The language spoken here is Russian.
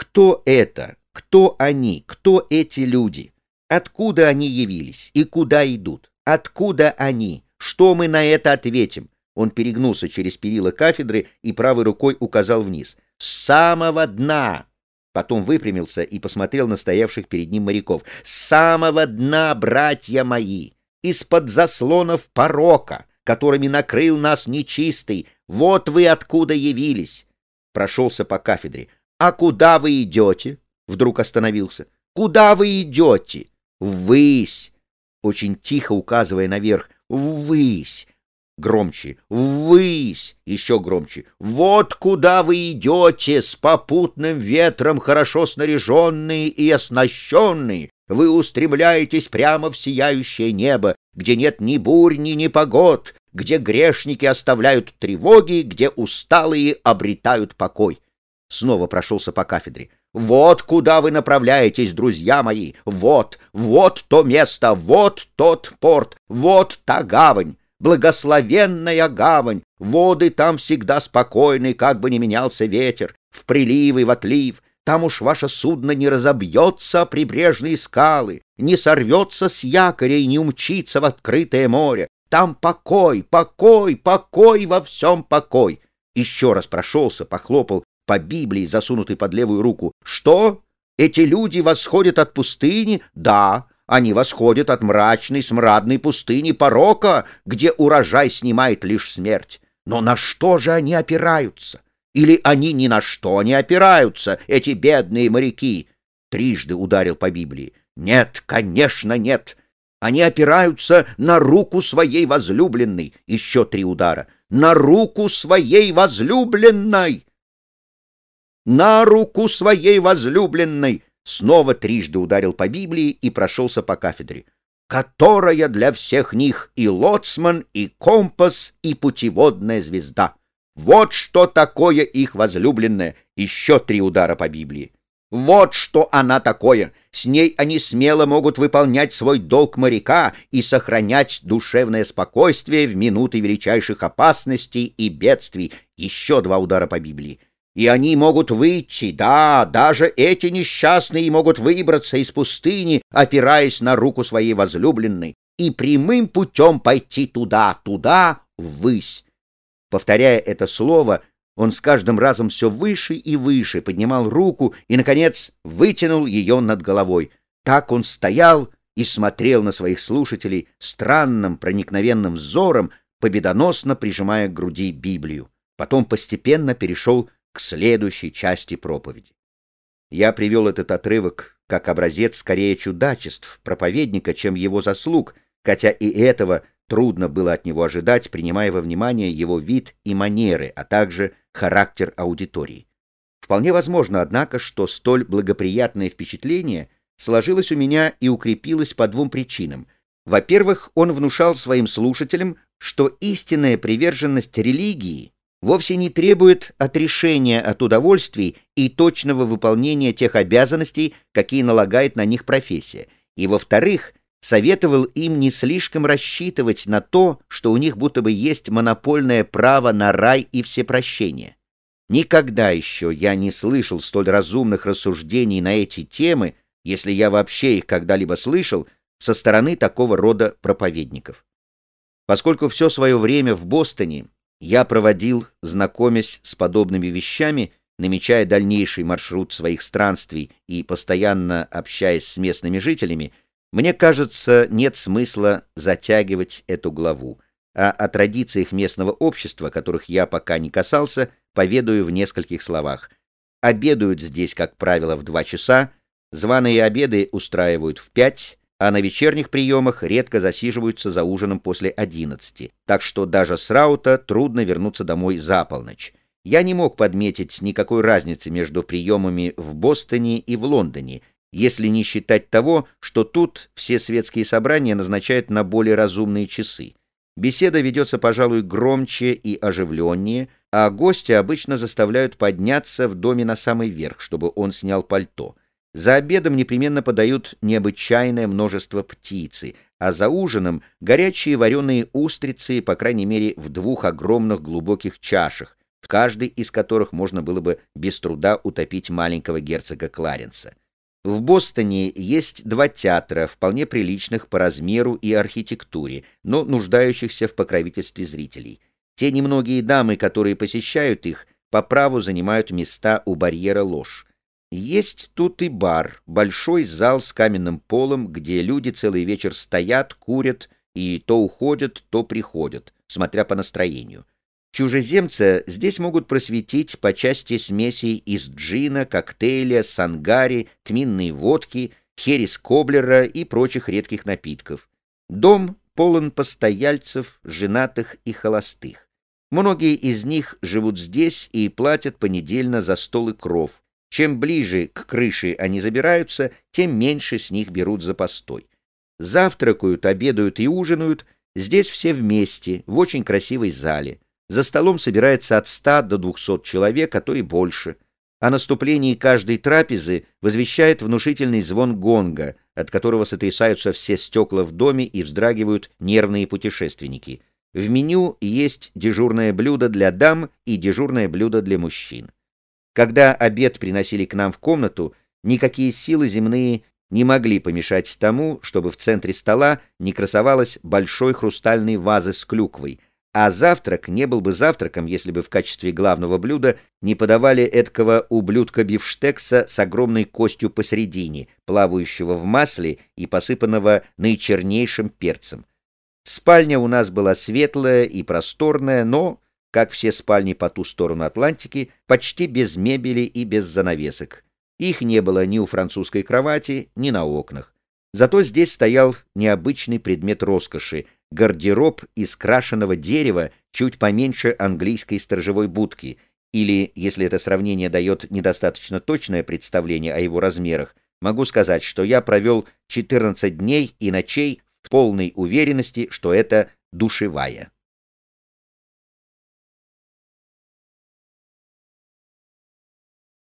Кто это? Кто они? Кто эти люди? Откуда они явились? И куда идут? Откуда они? Что мы на это ответим? Он перегнулся через перила кафедры и правой рукой указал вниз. «С самого дна!» Потом выпрямился и посмотрел на стоявших перед ним моряков. «С самого дна, братья мои! Из-под заслонов порока, которыми накрыл нас нечистый, вот вы откуда явились!» Прошелся по кафедре. «А куда вы идете?» Вдруг остановился. «Куда вы идете?» «Ввысь!» Очень тихо указывая наверх. «Ввысь! Громче. «Ввысь!» Еще громче. «Вот куда вы идете, с попутным ветром, хорошо снаряженные и оснащенные! Вы устремляетесь прямо в сияющее небо, где нет ни бурь, ни непогод, где грешники оставляют тревоги, где усталые обретают покой». Снова прошелся по кафедре. «Вот куда вы направляетесь, друзья мои! Вот, вот то место, вот тот порт, вот та гавань! Благословенная гавань! Воды там всегда спокойны, как бы ни менялся ветер, в прилив и в отлив. Там уж ваше судно не разобьется прибрежные скалы, не сорвется с якоря и не умчится в открытое море. Там покой, покой, покой во всем покой. Еще раз прошелся, похлопал по Библии, засунутой под левую руку. Что? Эти люди восходят от пустыни? Да. Они восходят от мрачной, смрадной пустыни порока, где урожай снимает лишь смерть. Но на что же они опираются? Или они ни на что не опираются, эти бедные моряки? Трижды ударил по Библии. Нет, конечно, нет. Они опираются на руку своей возлюбленной. Еще три удара. На руку своей возлюбленной! На руку своей возлюбленной! снова трижды ударил по Библии и прошелся по кафедре, которая для всех них и лоцман, и компас, и путеводная звезда. Вот что такое их возлюбленное. Еще три удара по Библии. Вот что она такое. С ней они смело могут выполнять свой долг моряка и сохранять душевное спокойствие в минуты величайших опасностей и бедствий. Еще два удара по Библии. И они могут выйти, да, даже эти несчастные могут выбраться из пустыни, опираясь на руку своей возлюбленной, и прямым путем пойти туда, туда, ввысь. Повторяя это слово, он с каждым разом все выше и выше поднимал руку и, наконец, вытянул ее над головой. Так он стоял и смотрел на своих слушателей странным проникновенным взором, победоносно прижимая к груди Библию. Потом постепенно перешел к следующей части проповеди. Я привел этот отрывок как образец скорее чудачеств проповедника, чем его заслуг, хотя и этого трудно было от него ожидать, принимая во внимание его вид и манеры, а также характер аудитории. Вполне возможно, однако, что столь благоприятное впечатление сложилось у меня и укрепилось по двум причинам. Во-первых, он внушал своим слушателям, что истинная приверженность религии вовсе не требует отрешения от удовольствий и точного выполнения тех обязанностей, какие налагает на них профессия, и, во-вторых, советовал им не слишком рассчитывать на то, что у них будто бы есть монопольное право на рай и всепрощение. Никогда еще я не слышал столь разумных рассуждений на эти темы, если я вообще их когда-либо слышал, со стороны такого рода проповедников. Поскольку все свое время в Бостоне я проводил, знакомясь с подобными вещами, намечая дальнейший маршрут своих странствий и постоянно общаясь с местными жителями, мне кажется, нет смысла затягивать эту главу, а о традициях местного общества, которых я пока не касался, поведаю в нескольких словах. Обедают здесь, как правило, в два часа, званые обеды устраивают в пять, а на вечерних приемах редко засиживаются за ужином после одиннадцати, так что даже с раута трудно вернуться домой за полночь. Я не мог подметить никакой разницы между приемами в Бостоне и в Лондоне, если не считать того, что тут все светские собрания назначают на более разумные часы. Беседа ведется, пожалуй, громче и оживленнее, а гостя обычно заставляют подняться в доме на самый верх, чтобы он снял пальто. За обедом непременно подают необычайное множество птицы, а за ужином горячие вареные устрицы, по крайней мере, в двух огромных глубоких чашах, в каждой из которых можно было бы без труда утопить маленького герцога Кларенса. В Бостоне есть два театра, вполне приличных по размеру и архитектуре, но нуждающихся в покровительстве зрителей. Те немногие дамы, которые посещают их, по праву занимают места у барьера ложь. Есть тут и бар, большой зал с каменным полом, где люди целый вечер стоят, курят и то уходят, то приходят, смотря по настроению. Чужеземца здесь могут просветить по части смесей из джина, коктейля, сангари, тминной водки, херес коблера и прочих редких напитков. Дом полон постояльцев, женатых и холостых. Многие из них живут здесь и платят понедельно за стол и кров. Чем ближе к крыше они забираются, тем меньше с них берут за постой. Завтракают, обедают и ужинают здесь все вместе, в очень красивой зале. За столом собирается от 100 до 200 человек, а то и больше. О наступлении каждой трапезы возвещает внушительный звон гонга, от которого сотрясаются все стекла в доме и вздрагивают нервные путешественники. В меню есть дежурное блюдо для дам и дежурное блюдо для мужчин. Когда обед приносили к нам в комнату, никакие силы земные не могли помешать тому, чтобы в центре стола не красовалась большой хрустальной вазы с клюквой — а завтрак не был бы завтраком, если бы в качестве главного блюда не подавали эткого ублюдка бифштекса с огромной костью посередине, плавающего в масле и посыпанного наичернейшим перцем. Спальня у нас была светлая и просторная, но, как все спальни по ту сторону Атлантики, почти без мебели и без занавесок. Их не было ни у французской кровати, ни на окнах. Зато здесь стоял необычный предмет роскоши — гардероб из крашеного дерева чуть поменьше английской сторожевой будки, или, если это сравнение дает недостаточно точное представление о его размерах, могу сказать, что я провел 14 дней и ночей в полной уверенности, что это душевая.